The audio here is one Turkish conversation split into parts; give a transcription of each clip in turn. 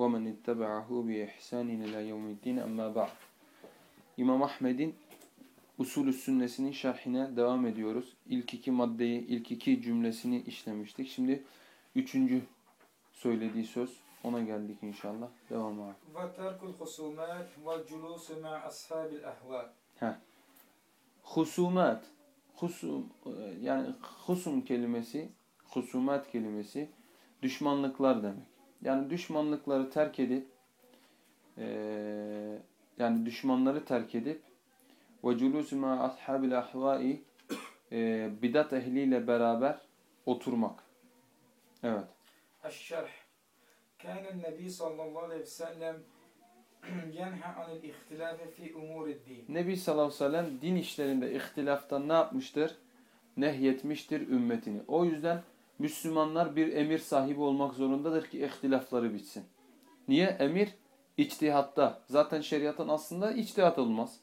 ومن اتبعه بإحسان إلى يوم الدين أما بعد İmam Ahmed'in Usulü Sünnesinin şerhine devam ediyoruz. İlk iki maddeyi, ilk iki cümlesini işlemiştik. Şimdi üçüncü söylediği söz. Ona geldik inşallah. Devam abi. وترك الخصومات والجلوس مع أصحاب الأهواء Husumat. Husum, yani husum kelimesi, husumat kelimesi düşmanlıklar demek. Yani düşmanlıkları terk edip e, yani düşmanları terk edip ve culusu ma ashabil ahvai bidat ehliyle beraber oturmak. Evet. Eşşerh. Kâne nebi sallallahu aleyhi ve sellem yenha anil ihtilafe fi umurid din. Nebi sallallahu aleyhi ve sellem din işlerinde ihtilaftan ne yapmıştır? Nehyetmiştir ümmetini. O yüzden Müslümanlar bir emir sahibi olmak zorundadır ki ihtilafları bitsin. Niye? Emir içtihatta. Zaten şeriatın aslında içtihat olmaz.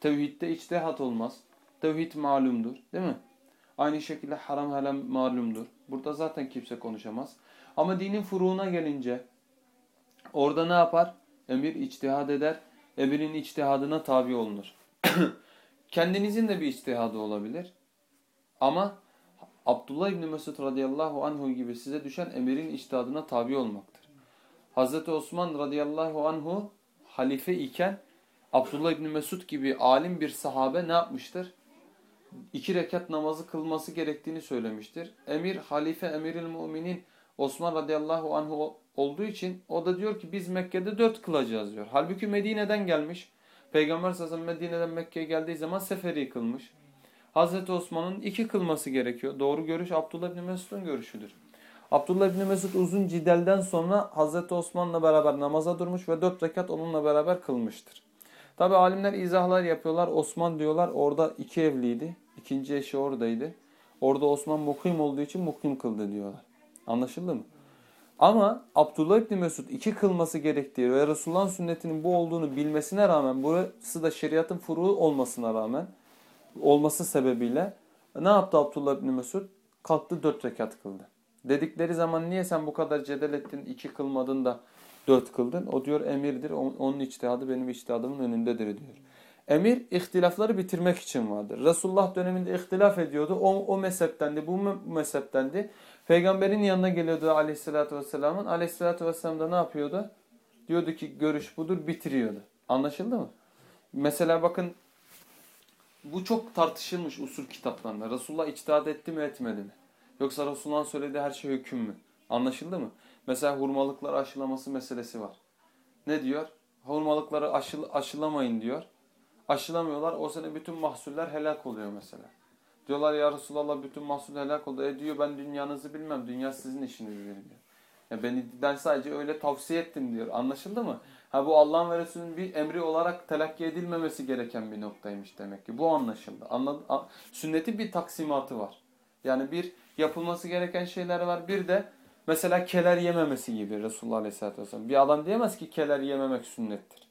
Tevhidde içtihat olmaz. Tevhid malumdur. Değil mi? Aynı şekilde haram helal malumdur. Burada zaten kimse konuşamaz. Ama dinin furuğuna gelince orada ne yapar? Emir içtihad eder. Emirin içtihadına tabi olunur. Kendinizin de bir içtihadı olabilir. Ama Abdullah İbni Mesud radıyallahu anhu gibi size düşen emirin içtihadına tabi olmaktır. Hazreti Osman radıyallahu anhu halife iken Abdullah İbni Mesud gibi alim bir sahabe ne yapmıştır? İki rekat namazı kılması gerektiğini söylemiştir. Emir, halife, emiril müminin Osman radıyallahu anhu olduğu için o da diyor ki biz Mekke'de dört kılacağız diyor. Halbuki Medine'den gelmiş. Peygamber sallallahu Medine'den Mekke'ye geldiği zaman seferi kılmış. Hazreti Osman'ın iki kılması gerekiyor. Doğru görüş Abdullah İbni Mesud'un görüşüdür. Abdullah İbni Mesud uzun cidelden sonra Hazreti Osman'la beraber namaza durmuş ve dört rekat onunla beraber kılmıştır. Tabi alimler izahlar yapıyorlar. Osman diyorlar orada iki evliydi. İkinci eşi oradaydı. Orada Osman mukim olduğu için mukim kıldı diyorlar. Anlaşıldı mı? Ama Abdullah İbni Mesud iki kılması gerektiği ve Resulullah'ın sünnetinin bu olduğunu bilmesine rağmen burası da şeriatın furuğu olmasına rağmen olması sebebiyle ne yaptı Abdullah İbni Mesud? Kalktı dört rekat kıldı. Dedikleri zaman niye sen bu kadar cedel ettin iki kılmadın da dört kıldın? O diyor emirdir onun içtihadı benim içtihadımın önündedir diyor. Emir ihtilafları bitirmek için vardır. Resulullah döneminde ihtilaf ediyordu. O, o mezheptendi, bu mezheptendi. Peygamberin yanına geliyordu aleyhissalatü vesselamın. Aleyhissalatü vesselam da ne yapıyordu? Diyordu ki görüş budur bitiriyordu. Anlaşıldı mı? Mesela bakın bu çok tartışılmış usul kitaplarında. Resulullah içtihat etti mi etmedi mi? Yoksa Resulullah'ın söylediği her şey hüküm mü? Anlaşıldı mı? Mesela hurmalıklar aşılaması meselesi var. Ne diyor? Hurmalıkları aşıl, aşılamayın diyor. Aşılamıyorlar. O sene bütün mahsuller helak oluyor mesela. Diyorlar ya Resulallah bütün mahsul helak oldu. E diyor ben dünyanızı bilmem. Dünya sizin işiniz diyor. Ya beni, ben sadece öyle tavsiye ettim diyor. Anlaşıldı mı? Ha bu Allah'ın ve Resulünün bir emri olarak telakki edilmemesi gereken bir noktaymış demek ki. Bu anlaşıldı. Anladı, sünnetin bir taksimatı var. Yani bir yapılması gereken şeyler var. Bir de mesela keler yememesi gibi Resulullah Aleyhisselatü Vesselam. Bir adam diyemez ki keler yememek sünnettir.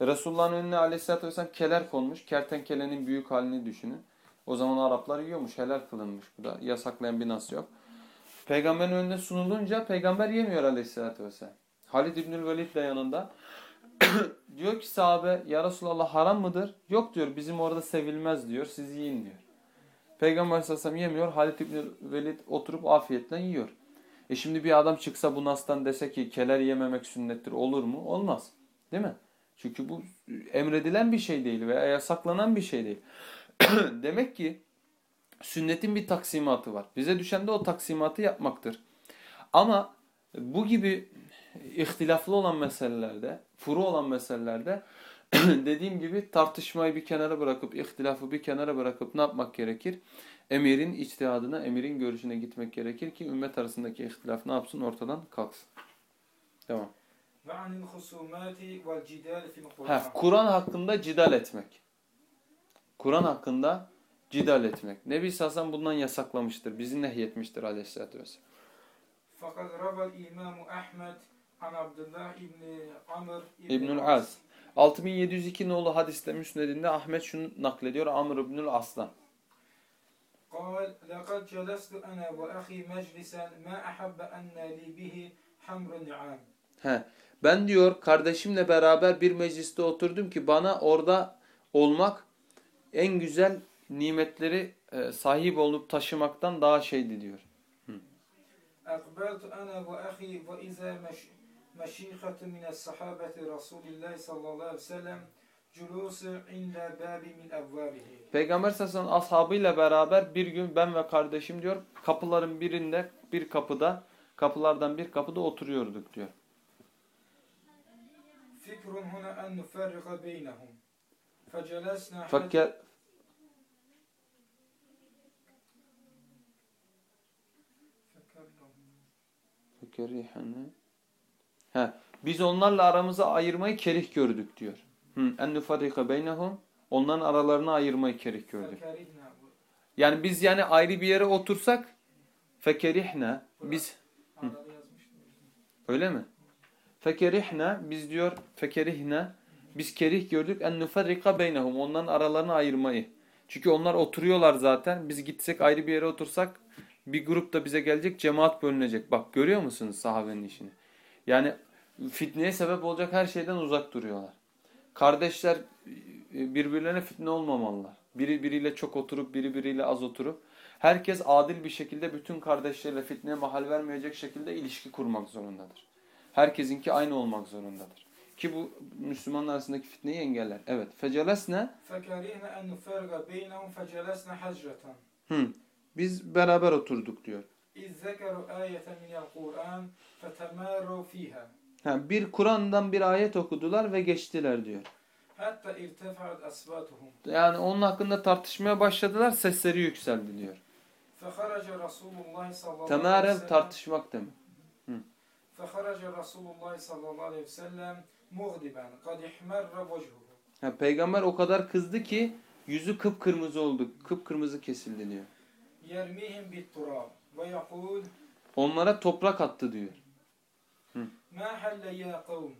Resulullah'ın önüne Aleyhisselatü Vesselam keler konmuş. Kertenkelenin büyük halini düşünün. O zaman Araplar yiyormuş, helal kılınmış. Bu da yasaklayan bir nas yok. Peygamberin önüne sunulunca peygamber yemiyor aleyhissalatü vesselam. Halid İbnül Velid de yanında. diyor ki sahabe ya Resulallah haram mıdır? Yok diyor bizim orada sevilmez diyor siz yiyin diyor. Peygamber sallallahu aleyhi ve sellem yemiyor. Halid İbnül Velid oturup afiyetle yiyor. E şimdi bir adam çıksa bu nastan dese ki keler yememek sünnettir olur mu? Olmaz. Değil mi? Çünkü bu emredilen bir şey değil veya yasaklanan bir şey değil. Demek ki sünnetin bir taksimatı var. Bize düşen de o taksimatı yapmaktır. Ama bu gibi ihtilaflı olan meselelerde, furu olan meselelerde dediğim gibi tartışmayı bir kenara bırakıp, ihtilafı bir kenara bırakıp ne yapmak gerekir? Emirin içtihadına, emirin görüşüne gitmek gerekir ki ümmet arasındaki ihtilaf ne yapsın? Ortadan kalksın. Devam. Kur'an hakkında cidal etmek. Kur'an hakkında cidal etmek. Nebi Sassan bundan yasaklamıştır. Bizi nehyetmiştir aleyhissalatü vesselam. Fakat rabal imamu Ahmet عن عبد الله بن عمرو بن İbnül العاص Az. 6702 nolu hadiste müsnedinde Ahmet şunu naklediyor. Amr İbnül Aslan. قال لقد جلست أنا وأخي مجلسا ما أحب أن لي به حمر النعام He. Ben diyor kardeşimle beraber bir mecliste oturdum ki bana orada olmak en güzel nimetleri e, sahip olup taşımaktan daha şeydi diyor. أقبلت أنا وأخي وإذا مش meşikatü mine sahabeti Resulillah sallallahu aleyhi ve sellem Peygamber sallallahu ashabıyla beraber bir gün ben ve kardeşim diyor kapıların birinde bir kapıda kapılardan bir kapıda oturuyorduk diyor. Fikrun huna en nuferriqa beynehum. Fecelesna Fakir Fakir He, biz onlarla aramızı ayırmayı kerih gördük diyor. En nufarrika beynehum. Onların aralarını ayırmayı kerih gördük. Yani biz yani ayrı bir yere otursak fekerihne biz hı. Öyle mi? Fekerihne biz diyor fekerihne biz kerih gördük en nufarrika beynehum. Onların aralarını ayırmayı. Çünkü onlar oturuyorlar zaten. Biz gitsek ayrı bir yere otursak bir grup da bize gelecek cemaat bölünecek. Bak görüyor musunuz sahabenin işini? Yani fitneye sebep olacak her şeyden uzak duruyorlar. Kardeşler e, birbirlerine fitne olmamalılar. Biri biriyle çok oturup biri biriyle az oturup herkes adil bir şekilde bütün kardeşleriyle fitneye mahal vermeyecek şekilde ilişki kurmak zorundadır. Herkesinki aynı olmak zorundadır. Ki bu Müslümanlar arasındaki fitneyi engeller. Evet. Fecelesne fekerine en nuferga beynehum fecelesne hacreten. Hı. Biz beraber oturduk diyor. İzzekeru ayeten minel Kur'an فتماروا فيها Ha, bir Kur'an'dan bir ayet okudular ve geçtiler diyor. حتى ارتفعت أصواتهم Yani onun hakkında tartışmaya başladılar, sesleri yükseldi diyor. فخرج رسول الله صلى الله عليه Temarev وسلم tartışmak demek. فخرج رسول الله صلى الله عليه وسلم مغضبا قد احمر وجهه Ha, peygamber o kadar kızdı ki yüzü kıpkırmızı oldu. Kıpkırmızı kesildi diyor. يرميهم بالتراب ويقول Onlara toprak attı diyor. Ma halle ya kavm.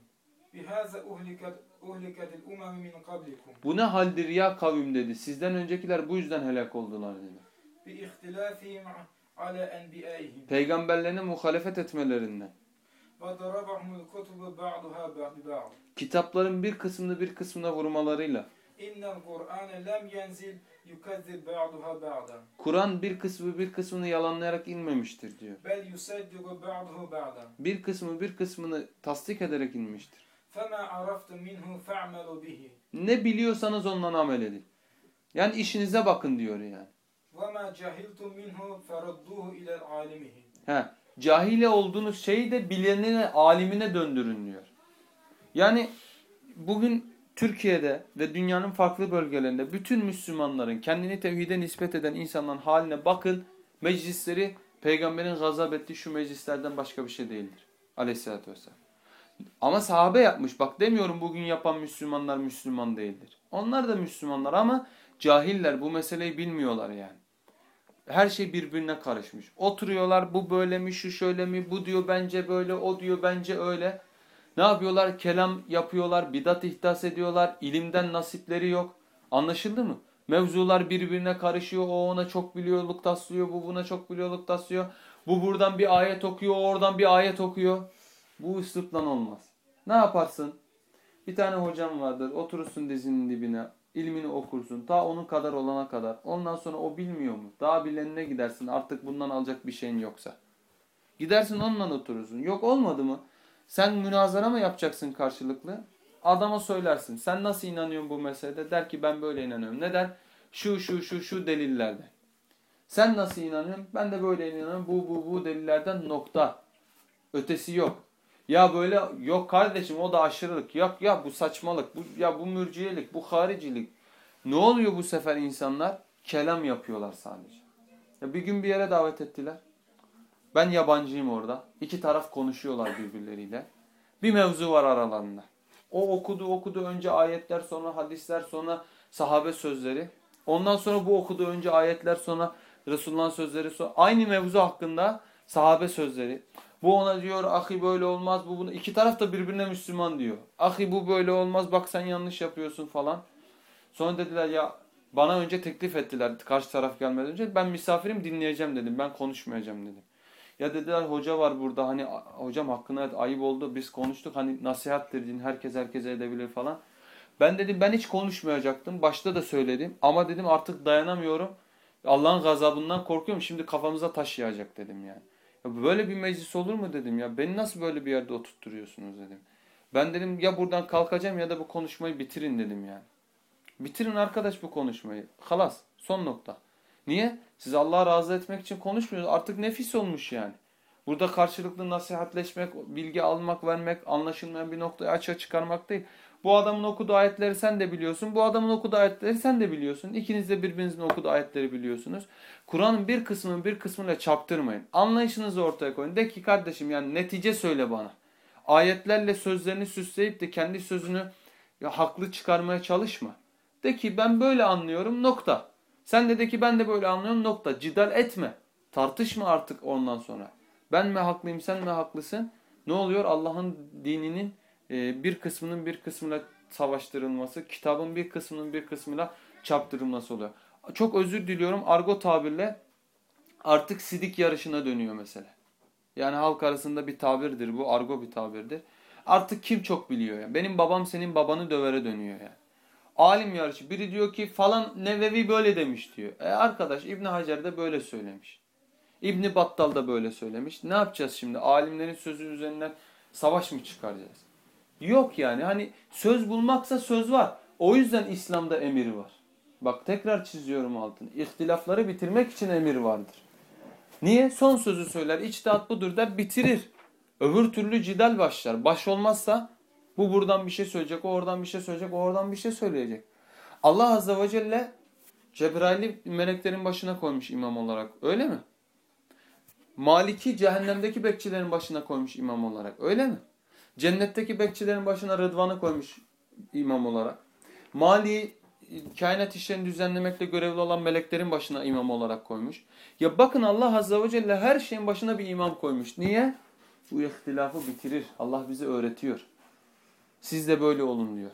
Bihaza uhlikat uhlikatil umam min qablikum. Bu ne haldir ya kavim dedi. Sizden öncekiler bu yüzden helak oldular dedi. Bi ihtilafihim ala enbiyaihim. Peygamberlerine muhalefet etmelerinden. Kitapların bir kısmını bir kısmına vurmalarıyla. İnnel Kur'an lem yenzil Kur'an bir kısmı bir kısmını yalanlayarak inmemiştir diyor. Bir kısmı bir kısmını tasdik ederek inmiştir. Ne biliyorsanız ondan amel edin. Yani işinize bakın diyor yani. He, cahile olduğunuz şeyi de bilenine, alimine döndürün diyor. Yani bugün Türkiye'de ve dünyanın farklı bölgelerinde bütün Müslümanların kendini tevhide nispet eden insanların haline bakın. Meclisleri peygamberin gazap ettiği şu meclislerden başka bir şey değildir. Aleyhisselatü vesselam. Ama sahabe yapmış. Bak demiyorum bugün yapan Müslümanlar Müslüman değildir. Onlar da Müslümanlar ama cahiller bu meseleyi bilmiyorlar yani. Her şey birbirine karışmış. Oturuyorlar bu böyle mi şu şöyle mi bu diyor bence böyle o diyor bence öyle. Ne yapıyorlar? Kelam yapıyorlar, bidat ihdas ediyorlar, ilimden nasipleri yok. Anlaşıldı mı? Mevzular birbirine karışıyor. O ona çok biliyorluk taslıyor, bu buna çok biliyorluk taslıyor. Bu buradan bir ayet okuyor, oradan bir ayet okuyor. Bu üslupla olmaz. Ne yaparsın? Bir tane hocam vardır, oturursun dizinin dibine, ilmini okursun. Ta onun kadar olana kadar. Ondan sonra o bilmiyor mu? Daha bilenine gidersin artık bundan alacak bir şeyin yoksa. Gidersin onunla oturursun. Yok olmadı mı? Sen münazara mı yapacaksın karşılıklı? Adama söylersin. Sen nasıl inanıyorsun bu meselede? Der ki ben böyle inanıyorum. Neden? Şu şu şu şu delillerden. Sen nasıl inanıyorsun? Ben de böyle inanıyorum. Bu bu bu delillerden nokta. Ötesi yok. Ya böyle yok kardeşim o da aşırılık. Yok ya bu saçmalık. Bu, ya bu mürciyelik. Bu haricilik. Ne oluyor bu sefer insanlar? Kelam yapıyorlar sadece. Ya bir gün bir yere davet ettiler. Ben yabancıyım orada. İki taraf konuşuyorlar birbirleriyle. Bir mevzu var aralarında. O okudu okudu önce ayetler sonra hadisler sonra sahabe sözleri. Ondan sonra bu okudu önce ayetler sonra Resulullah'ın sözleri sonra aynı mevzu hakkında sahabe sözleri. Bu ona diyor ahi böyle olmaz bu bunu iki taraf da birbirine Müslüman diyor. Ahi bu böyle olmaz bak sen yanlış yapıyorsun falan. Sonra dediler ya bana önce teklif ettiler karşı taraf gelmeden önce ben misafirim dinleyeceğim dedim ben konuşmayacağım dedim. Ya dediler hoca var burada hani hocam hakkında evet, ayıp oldu biz konuştuk hani nasihattir din herkes herkese edebilir falan. Ben dedim ben hiç konuşmayacaktım başta da söyledim ama dedim artık dayanamıyorum. Allah'ın gazabından korkuyorum şimdi kafamıza taş yağacak dedim yani. Ya böyle bir meclis olur mu dedim ya beni nasıl böyle bir yerde oturtturuyorsunuz dedim. Ben dedim ya buradan kalkacağım ya da bu konuşmayı bitirin dedim yani. Bitirin arkadaş bu konuşmayı. Halas son nokta. Niye? Siz Allah'a razı etmek için konuşmuyorsunuz. Artık nefis olmuş yani. Burada karşılıklı nasihatleşmek, bilgi almak, vermek, anlaşılmayan bir noktayı açığa çıkarmak değil. Bu adamın okuduğu ayetleri sen de biliyorsun. Bu adamın okuduğu ayetleri sen de biliyorsun. İkiniz de birbirinizin okuduğu ayetleri biliyorsunuz. Kur'an'ın bir kısmını bir kısmıyla çaptırmayın. Anlayışınızı ortaya koyun. De ki kardeşim yani netice söyle bana. Ayetlerle sözlerini süsleyip de kendi sözünü ya, haklı çıkarmaya çalışma. De ki ben böyle anlıyorum nokta. Sen de de ki ben de böyle anlıyorum nokta. Cidal etme. Tartışma artık ondan sonra. Ben mi haklıyım sen mi haklısın? Ne oluyor? Allah'ın dininin e, bir kısmının bir kısmıyla savaştırılması, kitabın bir kısmının bir kısmıyla çaptırılması oluyor. Çok özür diliyorum argo tabirle artık sidik yarışına dönüyor mesele. Yani halk arasında bir tabirdir bu argo bir tabirdir. Artık kim çok biliyor yani. Benim babam senin babanı dövere dönüyor yani. Alim yarışı. Biri diyor ki falan Nevevi böyle demiş diyor. E arkadaş İbn Hacer de böyle söylemiş. İbn Battal da böyle söylemiş. Ne yapacağız şimdi? Alimlerin sözü üzerinden savaş mı çıkaracağız? Yok yani. Hani söz bulmaksa söz var. O yüzden İslam'da emir var. Bak tekrar çiziyorum altını. İhtilafları bitirmek için emir vardır. Niye? Son sözü söyler. İçtihat budur der bitirir. Öbür türlü cidal başlar. Baş olmazsa bu buradan bir şey söyleyecek, o oradan bir şey söyleyecek, o oradan bir şey söyleyecek. Allah Azze ve Celle Cebrail'i meleklerin başına koymuş imam olarak. Öyle mi? Maliki cehennemdeki bekçilerin başına koymuş imam olarak. Öyle mi? Cennetteki bekçilerin başına Rıdvan'ı koymuş imam olarak. Mali kainat işlerini düzenlemekle görevli olan meleklerin başına imam olarak koymuş. Ya bakın Allah Azze ve Celle her şeyin başına bir imam koymuş. Niye? Bu ihtilafı bitirir. Allah bize öğretiyor. Siz de böyle olun diyor.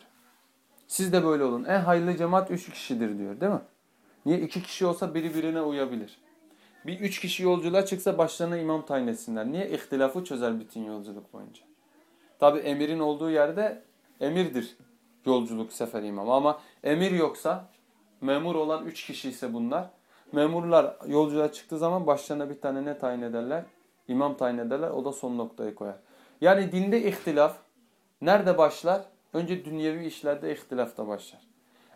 Siz de böyle olun. En hayırlı cemaat üç kişidir diyor değil mi? Niye? iki kişi olsa biri birine uyabilir. Bir üç kişi yolculuğa çıksa başlarına imam tayin etsinler. Niye? İhtilafı çözer bütün yolculuk boyunca. Tabi emirin olduğu yerde emirdir yolculuk sefer imam. Ama emir yoksa memur olan üç kişi ise bunlar. Memurlar yolculuğa çıktığı zaman başlarına bir tane ne tayin ederler? İmam tayin ederler. O da son noktayı koyar. Yani dinde ihtilaf nerede başlar? Önce dünyevi işlerde ihtilafta başlar.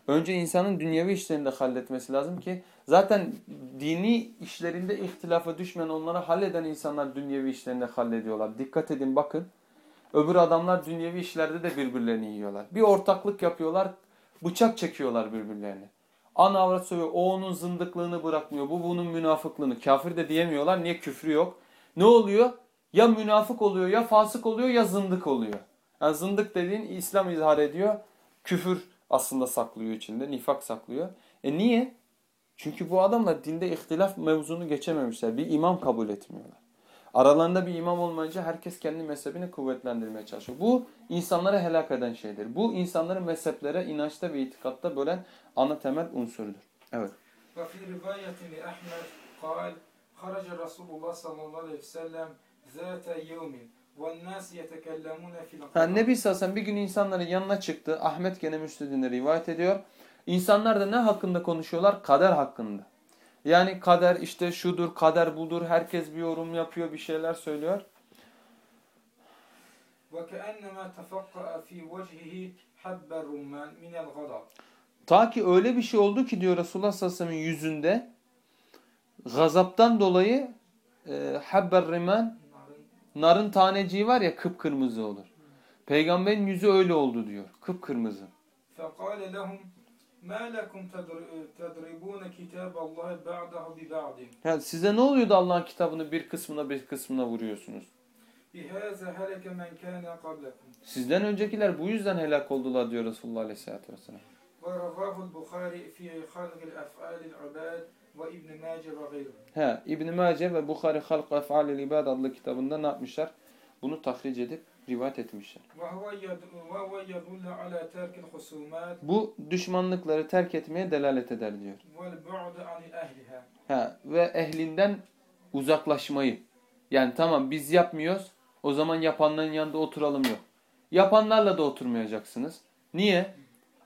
Önce insanın dünyevi işlerinde halletmesi lazım ki zaten dini işlerinde ihtilafa düşmeyen onları halleden insanlar dünyevi işlerinde hallediyorlar. Dikkat edin bakın. Öbür adamlar dünyevi işlerde de birbirlerini yiyorlar. Bir ortaklık yapıyorlar, bıçak çekiyorlar birbirlerine. Ana avrat söylüyor, o onun zındıklığını bırakmıyor, bu bunun münafıklığını. Kafir de diyemiyorlar, niye küfrü yok? Ne oluyor? Ya münafık oluyor, ya fasık oluyor, ya zındık oluyor. Yani zındık dediğin İslam izhar ediyor, küfür aslında saklıyor içinde, nifak saklıyor. E niye? Çünkü bu adamlar dinde ihtilaf mevzunu geçememişler. Bir imam kabul etmiyorlar. Aralarında bir imam olmayınca herkes kendi mezhebini kuvvetlendirmeye çalışıyor. Bu insanları helak eden şeydir. Bu insanları mezheplere inançta ve itikatta bölen ana temel unsurdur. Evet. Ve fi rivayetin Ahmed Haraca Resulullah sallallahu aleyhi ve sellem zâte yevmin ve yani Nebi Sassan bir gün insanların yanına çıktı. Ahmet gene Müslim'de rivayet ediyor. İnsanlar da ne hakkında konuşuyorlar? Kader hakkında. Yani kader işte şudur, kader budur. Herkes bir yorum yapıyor, bir şeyler söylüyor. Ta ki öyle bir şey oldu ki diyor Resulullah sallallahu aleyhi ve sellem'in yüzünde gazaptan dolayı e, habber rimen narın taneciği var ya kıpkırmızı olur. Peygamberin yüzü öyle oldu diyor. Kıpkırmızı. فَقَالَ لَهُمْ مَا لَكُمْ تَدْرِبُونَ كِتَابَ اللّٰهِ بَعْدَهُ بِبَعْدٍ Yani size ne oluyordu Allah'ın kitabını bir kısmına bir kısmına vuruyorsunuz? بهذا هلك من كان قبلكم Sizden öncekiler bu yüzden helak oldular diyor Resulullah Aleyhisselatü Vesselam. ورواه البخاري في خلق الأفعال العباد ve İbn-i Mace ve gayrı. He, ibn Mace ve Bukhari Halk Ef'alil İbad adlı kitabında ne yapmışlar? Bunu tahric edip rivayet etmişler. Bu düşmanlıkları terk etmeye delalet eder diyor. Ha, ve ehlinden uzaklaşmayı. Yani tamam biz yapmıyoruz. O zaman yapanların yanında oturalım yok. Yapanlarla da oturmayacaksınız. Niye?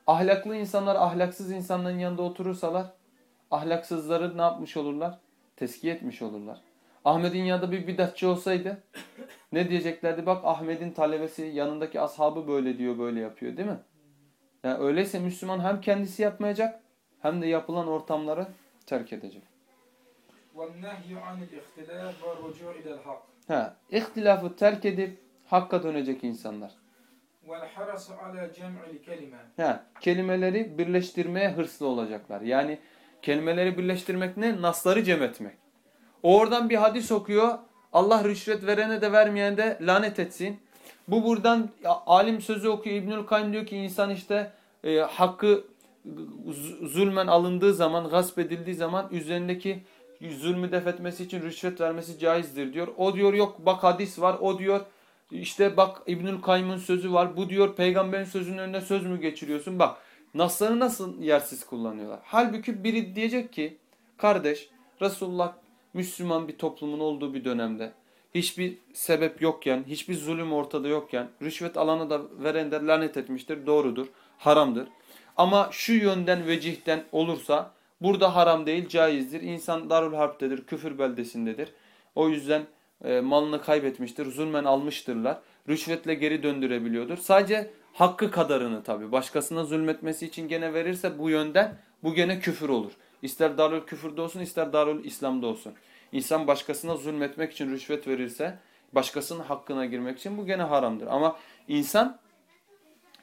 Ahlaklı insanlar ahlaksız insanların yanında oturursalar ahlaksızları ne yapmış olurlar? Teskiye etmiş olurlar. Ahmet'in yanında bir bidatçı olsaydı ne diyeceklerdi? Bak Ahmet'in talebesi yanındaki ashabı böyle diyor böyle yapıyor değil mi? Yani öyleyse Müslüman hem kendisi yapmayacak hem de yapılan ortamları terk edecek. Ha, ihtilafı terk edip hakka dönecek insanlar. Ha, kelimeleri birleştirmeye hırslı olacaklar. Yani kelimeleri birleştirmek ne? Nasları cem etmek. O oradan bir hadis okuyor. Allah rüşvet verene de vermeyene de lanet etsin. Bu buradan alim sözü okuyor. İbnül Kayyum diyor ki insan işte e, hakkı zulmen alındığı zaman, gasp edildiği zaman üzerindeki zulmü def etmesi için rüşvet vermesi caizdir diyor. O diyor yok bak hadis var. O diyor işte bak İbnül Kayyum'un sözü var. Bu diyor peygamberin sözünün önüne söz mü geçiriyorsun? Bak nasları nasıl yersiz kullanıyorlar. Halbuki biri diyecek ki kardeş Resulullah Müslüman bir toplumun olduğu bir dönemde hiçbir sebep yokken, hiçbir zulüm ortada yokken rüşvet alanı da veren de lanet etmiştir. Doğrudur. Haramdır. Ama şu yönden vecihten olursa burada haram değil caizdir. İnsan darul harptedir, küfür beldesindedir. O yüzden e, malını kaybetmiştir, zulmen almıştırlar. Rüşvetle geri döndürebiliyordur. Sadece hakkı kadarını tabii. Başkasına zulmetmesi için gene verirse bu yönden bu gene küfür olur. İster darul küfürde olsun ister darul İslam'da olsun. İnsan başkasına zulmetmek için rüşvet verirse başkasının hakkına girmek için bu gene haramdır. Ama insan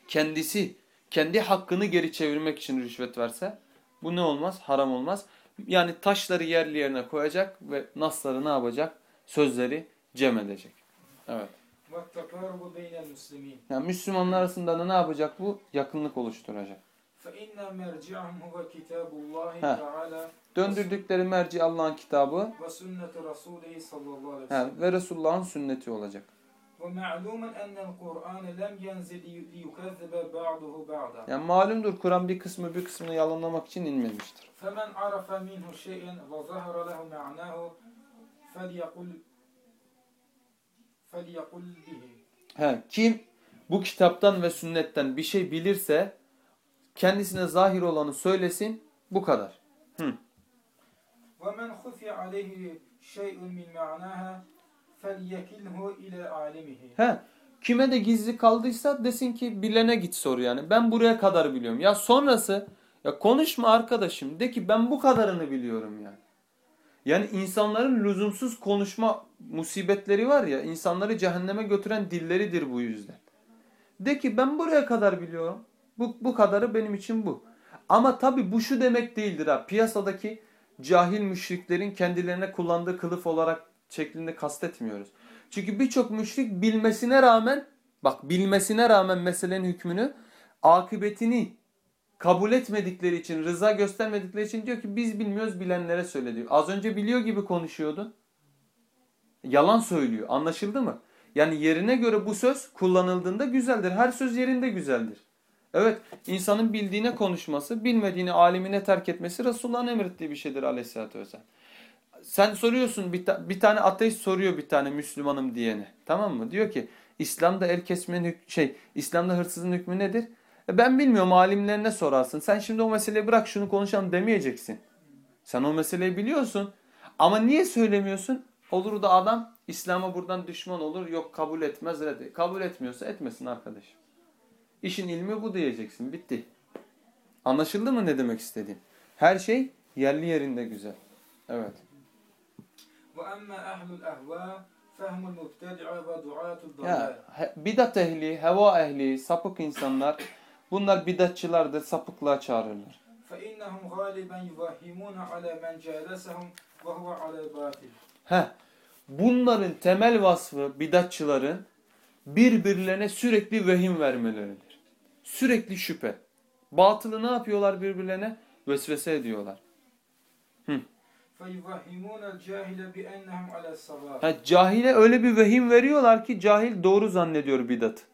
kendisi kendi hakkını geri çevirmek için rüşvet verse bu ne olmaz? Haram olmaz. Yani taşları yerli yerine koyacak ve nasları ne yapacak? Sözleri cem edecek. Evet. والتقارب بين المسلمين Yani Müslümanlar arasında da ne yapacak bu? Yakınlık oluşturacak. فإن مرجعهم هو كتاب الله Ha. تعالى Döndürdükleri merci Allah'ın kitabı وسنة رسوله صلى الله عليه ha, وسلم ve Resulullah'ın sünneti olacak. ومعلوم أن القرآن لم ينزل ليكذب بعضه بعضا Yani malumdur Kur'an bir kısmı bir kısmını yalanlamak için inmemiştir. فمن عرف منه شيئا وظهر له معناه فليقل فليقل به He, kim bu kitaptan ve sünnetten bir şey bilirse kendisine zahir olanı söylesin bu kadar. ومن خفي عليه شيء من معناها فليكله إلى عالمه He, kime de gizli kaldıysa desin ki bilene git sor yani. Ben buraya kadar biliyorum. Ya sonrası ya konuşma arkadaşım de ki ben bu kadarını biliyorum yani. Yani insanların lüzumsuz konuşma musibetleri var ya insanları cehenneme götüren dilleridir bu yüzden. De ki ben buraya kadar biliyorum. Bu, bu kadarı benim için bu. Ama tabi bu şu demek değildir ha. Piyasadaki cahil müşriklerin kendilerine kullandığı kılıf olarak şeklinde kastetmiyoruz. Çünkü birçok müşrik bilmesine rağmen bak bilmesine rağmen meselenin hükmünü akıbetini kabul etmedikleri için, rıza göstermedikleri için diyor ki biz bilmiyoruz bilenlere söyle diyor. Az önce biliyor gibi konuşuyordun. Yalan söylüyor. Anlaşıldı mı? Yani yerine göre bu söz kullanıldığında güzeldir. Her söz yerinde güzeldir. Evet insanın bildiğine konuşması, bilmediğini alimine terk etmesi Resulullah'ın emrettiği bir şeydir aleyhissalatü vesselam. Sen soruyorsun bir, ta- bir tane ateist soruyor bir tane Müslümanım diyene. Tamam mı? Diyor ki İslam'da el kesmenin şey İslam'da hırsızın hükmü nedir? E, ben bilmiyorum alimlerine sorarsın. Sen şimdi o meseleyi bırak şunu konuşalım demeyeceksin. Sen o meseleyi biliyorsun. Ama niye söylemiyorsun? Olur da adam İslam'a buradan düşman olur. Yok kabul etmez. Reddi. Kabul etmiyorsa etmesin arkadaş. İşin ilmi bu diyeceksin. Bitti. Anlaşıldı mı ne demek istediğim? Her şey yerli yerinde güzel. Evet. Ya, bidat ehli, heva ehli, sapık insanlar bunlar bidatçılardır, sapıklığa çağırırlar. فإنهم غالبا يوهمون على من جالسهم وهو على الباطل He, Bunların temel vasfı bidatçıların birbirlerine sürekli vehim vermeleridir. Sürekli şüphe. Batılı ne yapıyorlar birbirlerine? Vesvese ediyorlar. فَيُوَهِّمُونَ الْجَاهِلَ بِأَنَّهُمْ عَلَى الصَّوَابِ Ha, cahile öyle bir vehim veriyorlar ki cahil doğru zannediyor bidat.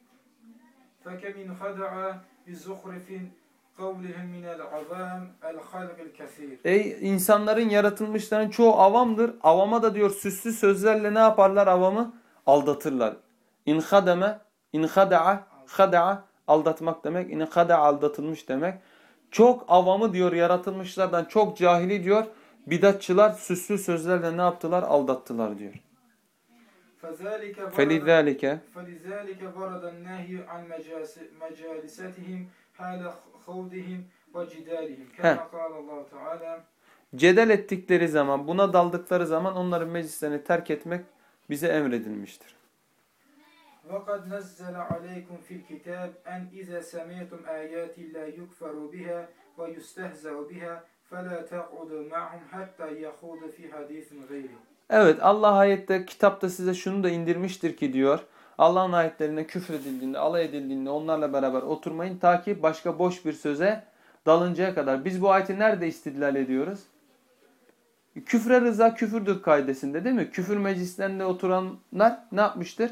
bizuhrifin kavlihim minel avam el halgil kesir. Ey insanların yaratılmışların çoğu avamdır. Avama da diyor süslü sözlerle ne yaparlar avamı? Aldatırlar. İnhademe, inhada'a, hada'a aldatmak demek. İnhada'a aldatılmış demek. Çok avamı diyor yaratılmışlardan çok cahili diyor. Bidatçılar süslü sözlerle ne yaptılar? Aldattılar diyor. فَذَلِكَ وَرَدَ فَلِذَٰلِكَ فَلِذَلِكَ وَرَدَ النَّهْيُ عَنْ مَجَالِسِ- مَجَالِسَتِهِمْ حَالَ خَوْضِهِمْ وَجِدَالِهِمْ كَمَا Heh. قَالَ اللّٰهُ تَعَالَى Cedel ettikleri zaman, buna daldıkları zaman onların meclislerini terk etmek bize emredilmiştir. وَقَدْ نَزَّلَ عَلَيْكُمْ فِي الْكِتَابِ أَنْ إِذَا سَمِعْتُمْ آيَاتِ اللَّهِ يُكْفَرُ بِهَا وَيُسْتَهْزَأُ بِهَا فَلَا تَقْعُدُوا مَعَهُمْ حَتَّى يَخُوضُوا فِي حَدِيثٍ غَيْرِهِ Evet Allah ayette kitapta size şunu da indirmiştir ki diyor. Allah'ın ayetlerine küfredildiğinde, alay edildiğinde onlarla beraber oturmayın ta ki başka boş bir söze dalıncaya kadar. Biz bu ayeti nerede istidlal ediyoruz? Küfre rıza küfürdür kaidesinde değil mi? Küfür meclislerinde oturanlar ne yapmıştır?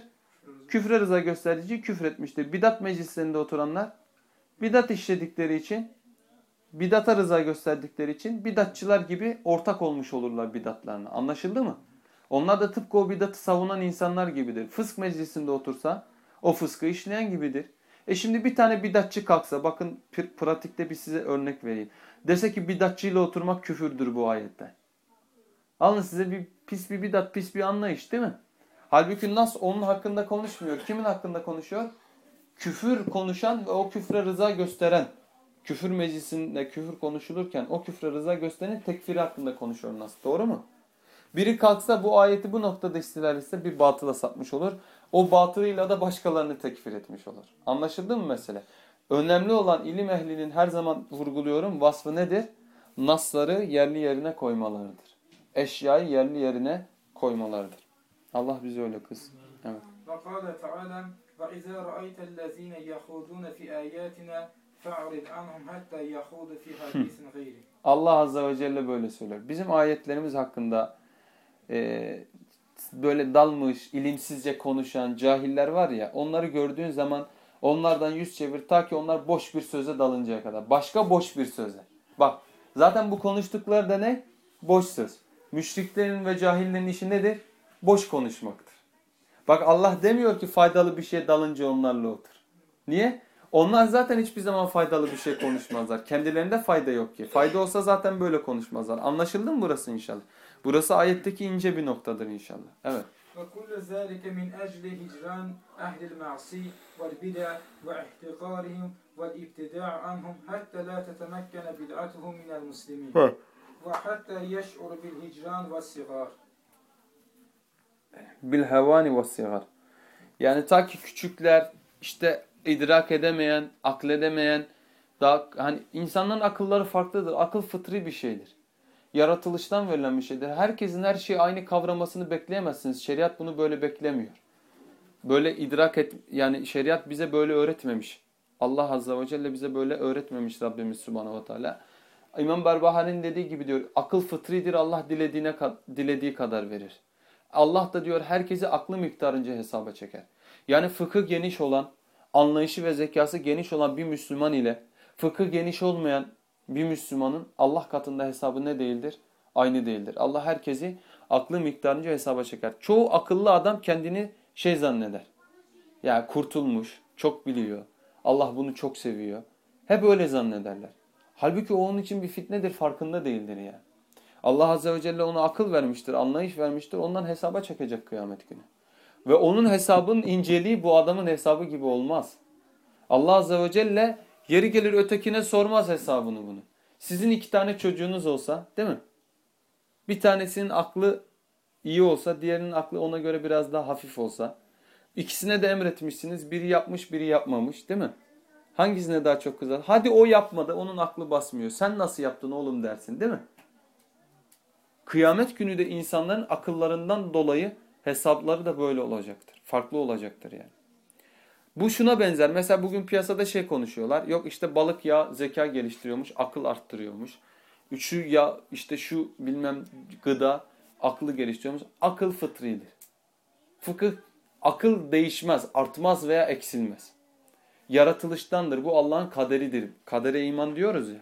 Küfre rıza gösterici küfretmiştir. Bidat meclislerinde oturanlar bidat işledikleri için, bidata rıza gösterdikleri için bidatçılar gibi ortak olmuş olurlar bidatlarına. Anlaşıldı mı? Onlar da tıpkı o bidatı savunan insanlar gibidir. Fısk meclisinde otursa o fıskı işleyen gibidir. E şimdi bir tane bidatçı kalksa bakın pr- pratikte bir size örnek vereyim. Dese ki bidatçıyla oturmak küfürdür bu ayette. Alın size bir pis bir bidat, pis bir anlayış değil mi? Halbuki Nas onun hakkında konuşmuyor. Kimin hakkında konuşuyor? Küfür konuşan ve o küfre rıza gösteren Küfür meclisinde küfür konuşulurken o küfre rıza gösteren tekfiri hakkında konuşuyor Nas. Doğru mu? Biri kalksa bu ayeti bu noktada istilal etse bir batıla sapmış olur. O batılıyla da başkalarını tekfir etmiş olur. Anlaşıldı mı mesele? Önemli olan ilim ehlinin her zaman vurguluyorum vasfı nedir? Nasları yerli yerine koymalarıdır. Eşyayı yerli yerine koymalarıdır. Allah bizi öyle kılsın. Evet. وقال تعالى وإذا رأيت الذين يخوضون في آياتنا Hmm. Allah Azze ve Celle böyle söylüyor. Bizim ayetlerimiz hakkında e, böyle dalmış, ilimsizce konuşan cahiller var ya onları gördüğün zaman onlardan yüz çevir ta ki onlar boş bir söze dalıncaya kadar. Başka boş bir söze. Bak zaten bu konuştukları da ne? Boş söz. Müşriklerin ve cahillerin işi nedir? Boş konuşmaktır. Bak Allah demiyor ki faydalı bir şeye dalınca onlarla otur. Niye? Onlar zaten hiçbir zaman faydalı bir şey konuşmazlar. Kendilerinde fayda yok ki. Fayda olsa zaten böyle konuşmazlar. Anlaşıldı mı burası inşallah? Burası ayetteki ince bir noktadır inşallah. Evet. وكل ذلك من أجل هجران أهل المعصي والبدع واحتقارهم والابتداع عنهم حتى لا تتمكن بدعتهم من المسلمين وحتى يشعر بالهجران والصغار Bil hevani ve sigar. Yani ta ki küçükler işte idrak edemeyen, akledemeyen daha hani insanların akılları farklıdır. Akıl fıtri bir şeydir. Yaratılıştan verilen bir şeydir. Herkesin her şeyi aynı kavramasını bekleyemezsiniz. Şeriat bunu böyle beklemiyor. Böyle idrak et yani şeriat bize böyle öğretmemiş. Allah azze ve celle bize böyle öğretmemiş Rabbimiz subhanahu ve teala. İmam Berbahari'nin dediği gibi diyor akıl fıtridir Allah dilediğine dilediği kadar verir. Allah da diyor herkesi aklı miktarınca hesaba çeker. Yani fıkıh geniş olan, anlayışı ve zekası geniş olan bir Müslüman ile fıkıh geniş olmayan bir Müslümanın Allah katında hesabı ne değildir? Aynı değildir. Allah herkesi aklı miktarınca hesaba çeker. Çoğu akıllı adam kendini şey zanneder. Yani kurtulmuş, çok biliyor. Allah bunu çok seviyor. Hep öyle zannederler. Halbuki o onun için bir fitnedir, farkında değildir yani. Allah Azze ve Celle ona akıl vermiştir, anlayış vermiştir. Ondan hesaba çekecek kıyamet günü. Ve onun hesabının inceliği bu adamın hesabı gibi olmaz. Allah Azze ve Celle yeri gelir ötekine sormaz hesabını bunu. Sizin iki tane çocuğunuz olsa değil mi? Bir tanesinin aklı iyi olsa, diğerinin aklı ona göre biraz daha hafif olsa. İkisine de emretmişsiniz. Biri yapmış, biri yapmamış değil mi? Hangisine daha çok kızar? Hadi o yapmadı, onun aklı basmıyor. Sen nasıl yaptın oğlum dersin değil mi? Kıyamet günü de insanların akıllarından dolayı hesapları da böyle olacaktır. Farklı olacaktır yani. Bu şuna benzer. Mesela bugün piyasada şey konuşuyorlar. Yok işte balık yağı zeka geliştiriyormuş, akıl arttırıyormuş. Şu ya işte şu bilmem gıda aklı geliştiriyormuş. Akıl fıtridir. Fıkıh akıl değişmez, artmaz veya eksilmez. Yaratılıştandır. Bu Allah'ın kaderidir. Kadere iman diyoruz ya.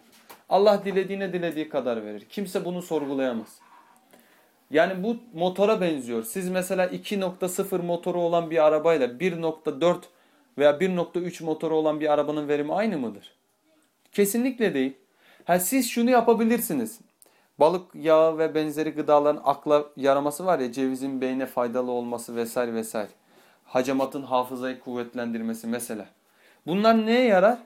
Allah dilediğine dilediği kadar verir. Kimse bunu sorgulayamaz. Yani bu motora benziyor. Siz mesela 2.0 motoru olan bir arabayla 1.4 veya 1.3 motoru olan bir arabanın verimi aynı mıdır? Kesinlikle değil. Ha siz şunu yapabilirsiniz. Balık yağı ve benzeri gıdaların akla yaraması var ya cevizin beyne faydalı olması vesaire vesaire. Hacamatın hafızayı kuvvetlendirmesi mesela. Bunlar neye yarar?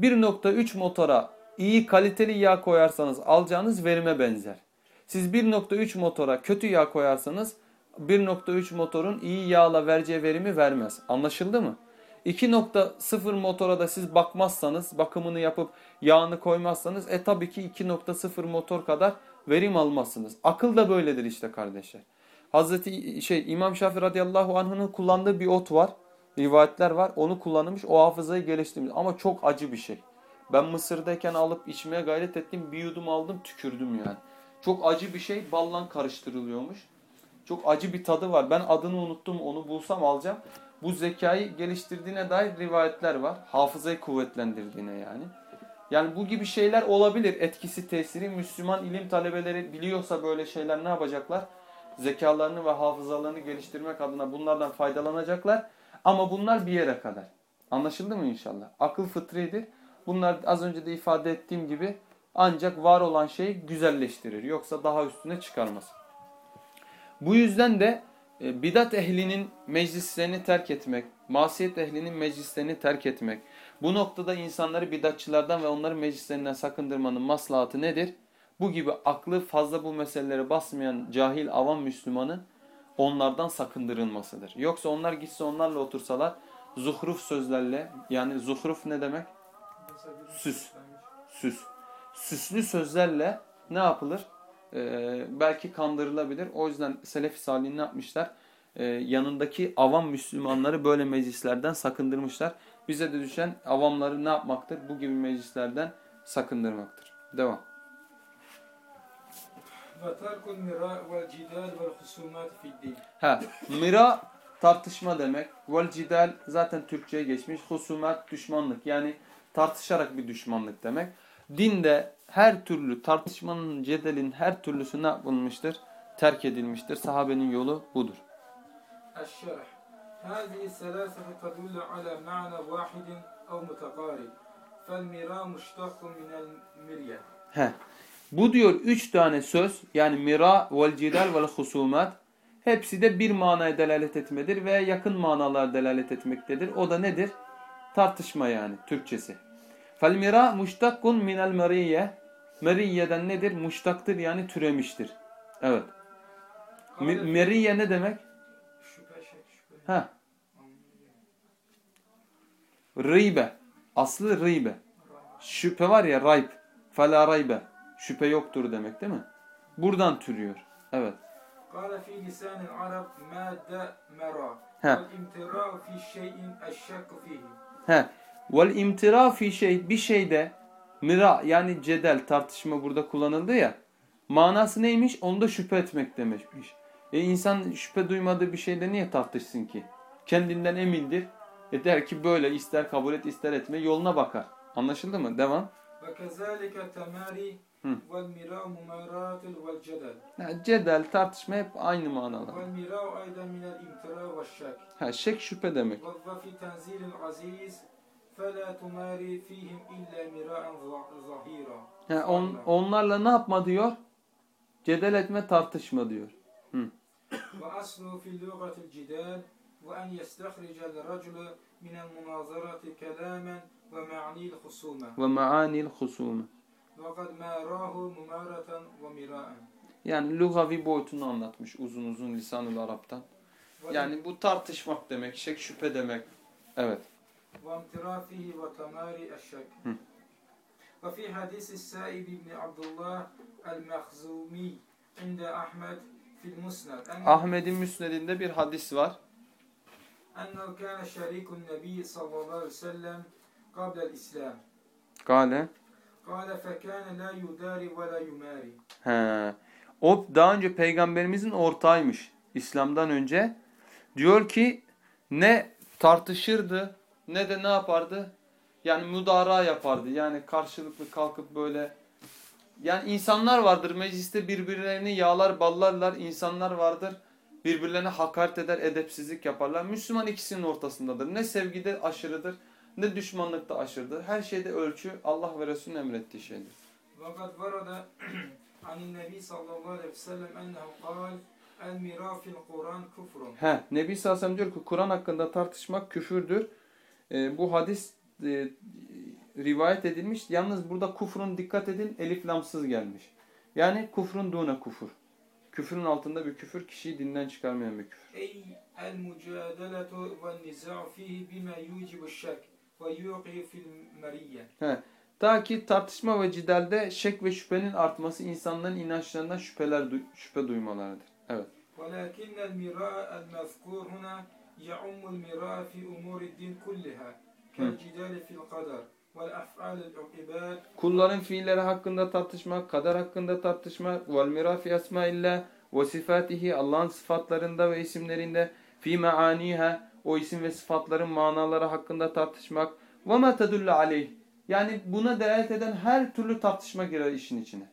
1.3 motora iyi kaliteli yağ koyarsanız alacağınız verime benzer. Siz 1.3 motora kötü yağ koyarsanız 1.3 motorun iyi yağla vereceği verimi vermez. Anlaşıldı mı? 2.0 motora da siz bakmazsanız, bakımını yapıp yağını koymazsanız e tabii ki 2.0 motor kadar verim almazsınız. Akıl da böyledir işte kardeşler. Hazreti şey İmam Şafii radıyallahu anh'ın kullandığı bir ot var. Rivayetler var. Onu kullanmış. O hafızayı geliştirmiş. Ama çok acı bir şey. Ben Mısır'dayken alıp içmeye gayret ettim. Bir yudum aldım tükürdüm yani. Çok acı bir şey ballan karıştırılıyormuş. Çok acı bir tadı var. Ben adını unuttum. Onu bulsam alacağım. Bu zekayı geliştirdiğine dair rivayetler var. Hafızayı kuvvetlendirdiğine yani. Yani bu gibi şeyler olabilir. Etkisi, tesiri. Müslüman ilim talebeleri biliyorsa böyle şeyler ne yapacaklar? Zekalarını ve hafızalarını geliştirmek adına bunlardan faydalanacaklar. Ama bunlar bir yere kadar. Anlaşıldı mı inşallah? Akıl fıtridir. Bunlar az önce de ifade ettiğim gibi ancak var olan şeyi güzelleştirir. Yoksa daha üstüne çıkarmaz. Bu yüzden de e, bidat ehlinin meclislerini terk etmek, masiyet ehlinin meclislerini terk etmek, bu noktada insanları bidatçılardan ve onların meclislerinden sakındırmanın maslahatı nedir? Bu gibi aklı fazla bu meselelere basmayan cahil avam Müslümanı onlardan sakındırılmasıdır. Yoksa onlar gitse onlarla otursalar zuhruf sözlerle yani zuhruf ne demek? Süs. Süs süslü sözlerle ne yapılır? Ee, belki kandırılabilir. O yüzden Selefi Salih'in ne yapmışlar? Ee, yanındaki avam Müslümanları böyle meclislerden sakındırmışlar. Bize de düşen avamları ne yapmaktır? Bu gibi meclislerden sakındırmaktır. Devam. Ha, mira tartışma demek. Vel cidal zaten Türkçe'ye geçmiş. Husumet düşmanlık. Yani tartışarak bir düşmanlık demek. Dinde her türlü tartışmanın, cedelin her türlüsü ne yapılmıştır? Terk edilmiştir. Sahabenin yolu budur. الشرح هذه الثلاثة تدل على معنى واحد أو متقارب فالمراء مشتق من المرية Heh. Bu diyor üç tane söz yani mira, vel cidal vel husumat hepsi de bir manaya delalet etmedir veya yakın manalar delalet etmektedir. O da nedir? Tartışma yani Türkçesi. Fel mira muştakkun minel meriye. Meriyeden nedir? Muştaktır yani türemiştir. Evet. Mi- Meriye ne demek? şüphe şek şüphe Ha. Ribe. Aslı ribe. Şüphe var ya rayb. Fela raybe. Şüphe yoktur demek değil mi? Buradan türüyor. Evet. قال في لسان العرب مادة مرا ها. والامتراء في شيء الشك فيه He. Vel imtira fi şey bir şeyde mira yani cedel tartışma burada kullanıldı ya. Manası neymiş? Onu da şüphe etmek demekmiş. E insan şüphe duymadığı bir şeyde niye tartışsın ki? Kendinden emindir. E der ki böyle ister kabul et ister etme yoluna bakar. Anlaşıldı mı? Devam. Ve kezalike temari vel mira'u mumaratil vel cedel. Cedel tartışma hep aynı manalar. Vel mira'u ayda minel imtira ve şek. Ha şek şüphe demek. Ve fi tenzilil aziz فلا تماري فيهم إلا مراء ظ- ظهيرا Ha, on, onlarla ne yapma diyor? Cedel etme tartışma diyor. وأصله في اللغة الجدال وأن يستخرج الرجل من المناظرة كلاما ومعني الخصومة Ve maanil husume. وقد ماراه ممارة ومراء Yani lugavi boyutunu anlatmış uzun uzun lisanul Arap'tan. Yani bu tartışmak demek, şek şüphe demek. Evet. وامتراء فيه وتماري الشك م. وفي حديث السائب بن عبد الله المخزومي عند أحمد في المسند أن Ahmet'in müsnedinde bir hadis var. أنه كان شريك النبي صلى الله عليه وسلم قبل الإسلام Gale. قال فكان لا يداري ولا يماري He. O daha önce peygamberimizin ortağıymış İslam'dan önce. Diyor ki ne tartışırdı ne de ne yapardı? Yani mudara yapardı. Yani karşılıklı kalkıp böyle yani insanlar vardır mecliste birbirlerini yağlar ballarlar. insanlar vardır birbirlerine hakaret eder, edepsizlik yaparlar. Müslüman ikisinin ortasındadır. Ne sevgide aşırıdır ne düşmanlıkta aşırıdır. Her şeyde ölçü Allah ve Resul'ün emrettiği şeydir. Fakat varada anin nebi sallallahu aleyhi ve sellem ennehu kal el mirafil Kur'an küfrun. He, Nebi sallallahu aleyhi ve sellem diyor ki Kur'an hakkında tartışmak küfürdür. E, bu hadis e, rivayet edilmiş. Yalnız burada kufrun dikkat edin eliflamsız gelmiş. Yani kufrun duna kufur. Küfrün altında bir küfür, kişiyi dinden çıkarmayan bir küfür. Ey el mücadeletu ve niza'u fihi bima yucibu şek ve yuqi fil meriyye. Ta ki tartışma ve cidelde şek ve şüphenin artması insanların inançlarından şüpheler şüphe duymalarıdır. Evet. Velakinnel mira'el mezkur huna يعم المراء في أمور الدين كلها كالجدال في القدر والأفعال العقبات Kulların fiilleri hakkında tartışmak, kader hakkında tartışmak, vel mirafi esmaillah ve sifatihi Allah'ın sıfatlarında ve isimlerinde fi maaniha o isim ve sıfatların manaları hakkında tartışmak ve ma tedullu aleyh yani buna delalet eden her türlü tartışma girer işin içine.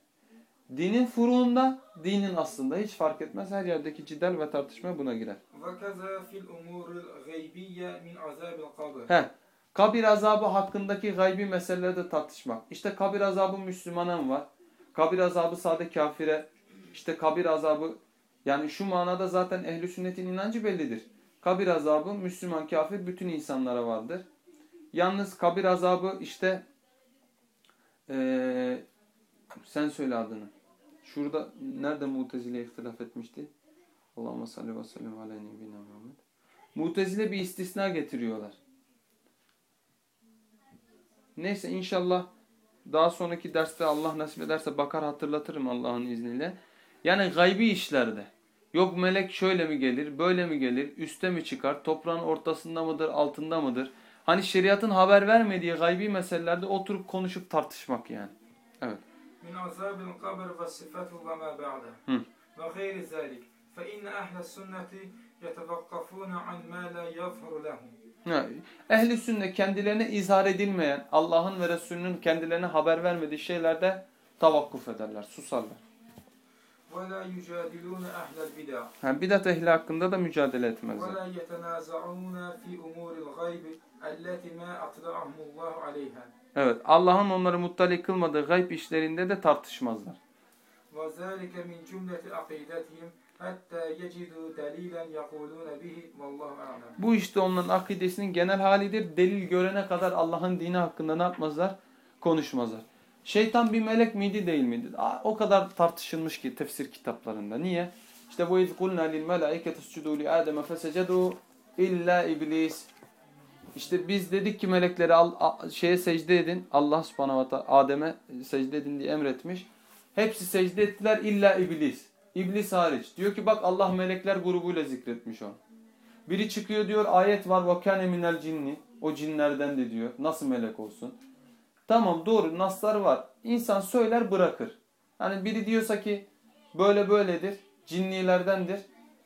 Dinin furuunda, dinin aslında hiç fark etmez. Her yerdeki cidel ve tartışma buna girer. وكذا في الأمور الغيبية من عذاب القبر He. Kabir azabı hakkındaki gaybi meselelerde tartışmak. İşte kabir azabı Müslümana mı var? Kabir azabı sade kafire. İşte kabir azabı yani şu manada zaten ehli sünnetin inancı bellidir. Kabir azabı Müslüman kafir bütün insanlara vardır. Yalnız kabir azabı işte eee, sen söyle adını. Şurada nerede Mutezile ihtilaf etmişti? Allahümme salli ve sellem ala nebine Muhammed. Mutezile bir istisna getiriyorlar. Neyse inşallah daha sonraki derste Allah nasip ederse bakar hatırlatırım Allah'ın izniyle. Yani gaybi işlerde. Yok melek şöyle mi gelir, böyle mi gelir, üste mi çıkar, toprağın ortasında mıdır, altında mıdır? Hani şeriatın haber vermediği gaybi meselelerde oturup konuşup tartışmak yani. Evet. Min azabil kabr ve sıfatullah ma ba'da. Ve gayri zalik. فإن أهل السنة يتوقفون عن ما لا يظهر لهم Ha, Ehli sünnet kendilerine izhar edilmeyen, Allah'ın ve Resulünün kendilerine haber vermediği şeylerde tavakkuf ederler, susarlar. ولا يجادلون أهل البدع Ha, bidat ehli hakkında da mücadele etmezler. ولا يتنازعون في أمور الغيب التي ما أطلعهم الله عليها Evet, Allah'ın onları muttali kılmadığı gayb işlerinde de tartışmazlar. وذلك من جملة عقيدتهم bu işte onların akidesinin genel halidir. Delil görene kadar Allah'ın dini hakkında ne yapmazlar? Konuşmazlar. Şeytan bir melek miydi değil miydi? O kadar tartışılmış ki tefsir kitaplarında. Niye? İşte bu izkulna lil melaiketi sucudu li ademe fesecedu illa iblis. İşte biz dedik ki melekleri al, a, şeye secde edin. Allah subhanahu wa ta'ala Adem'e secde edin diye emretmiş. Hepsi secde ettiler illa iblis. İblis hariç. Diyor ki bak Allah melekler grubuyla zikretmiş onu. Biri çıkıyor diyor ayet var vakane minel cinni. O cinlerden de diyor. Nasıl melek olsun? Tamam doğru naslar var. İnsan söyler bırakır. Hani biri diyorsa ki böyle böyledir. Cinnilerdendir.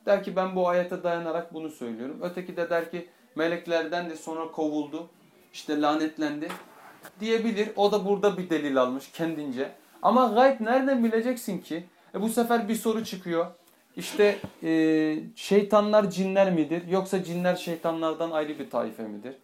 Der ki ben bu ayete dayanarak bunu söylüyorum. Öteki de der ki meleklerden de sonra kovuldu. İşte lanetlendi. Diyebilir. O da burada bir delil almış kendince. Ama gayb nereden bileceksin ki? E bu sefer bir soru çıkıyor. İşte e, şeytanlar cinler midir? Yoksa cinler şeytanlardan ayrı bir taife midir?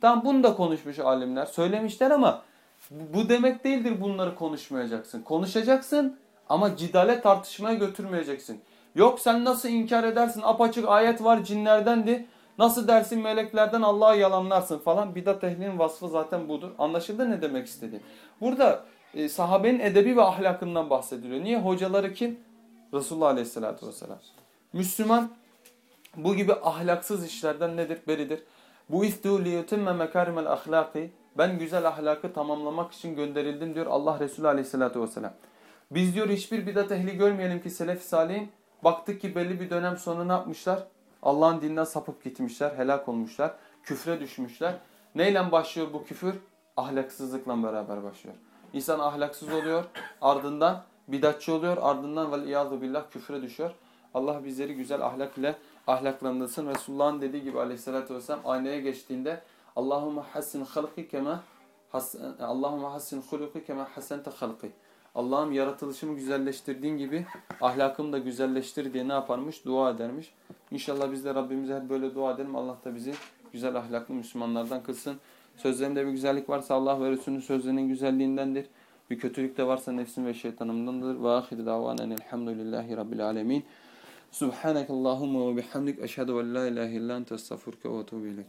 Tamam bunu da konuşmuş alimler. Söylemişler ama bu demek değildir bunları konuşmayacaksın. Konuşacaksın ama cidale tartışmaya götürmeyeceksin. Yok sen nasıl inkar edersin? Apaçık ayet var cinlerdendi. Nasıl dersin meleklerden Allah'ı yalanlarsın falan. Bidat ehlinin vasfı zaten budur. Anlaşıldı ne demek istediğim. Burada e, sahabenin edebi ve ahlakından bahsediliyor. Niye? Hocaları kim? Resulullah Aleyhisselatü Vesselam. Müslüman bu gibi ahlaksız işlerden nedir? Beridir. Bu istu liyutimme mekarimel ahlaki. Ben güzel ahlakı tamamlamak için gönderildim diyor Allah Resulü Aleyhisselatü Vesselam. Biz diyor hiçbir bidat ehli görmeyelim ki selef salihin Baktık ki belli bir dönem sonra ne yapmışlar? Allah'ın dininden sapıp gitmişler, helak olmuşlar, küfre düşmüşler. Neyle başlıyor bu küfür? Ahlaksızlıkla beraber başlıyor. İnsan ahlaksız oluyor, ardından bidatçı oluyor, ardından vel iyadu billah küfre düşüyor. Allah bizleri güzel ahlak ile ahlaklandırsın. Resulullah'ın dediği gibi aleyhissalatü vesselam aynaya geçtiğinde Allahümme hassin halki kema Allahümme hassin huluki kema hasente halki. Allah'ım yaratılışımı güzelleştirdiğin gibi ahlakımı da güzelleştir diye ne yaparmış? Dua edermiş. İnşallah biz de Rabbimize hep böyle dua edelim. Allah da bizi güzel ahlaklı Müslümanlardan kılsın. Sözlerinde bir güzellik varsa Allah ve Resulünün sözlerinin güzelliğindendir. Bir kötülük de varsa nefsim ve şeytanımdandır. Ve ahir davanen elhamdülillahi rabbil alemin. Subhanakallahumma ve bihamdik eşhedü en la ilahe illa ente estağfurke ve etûbü.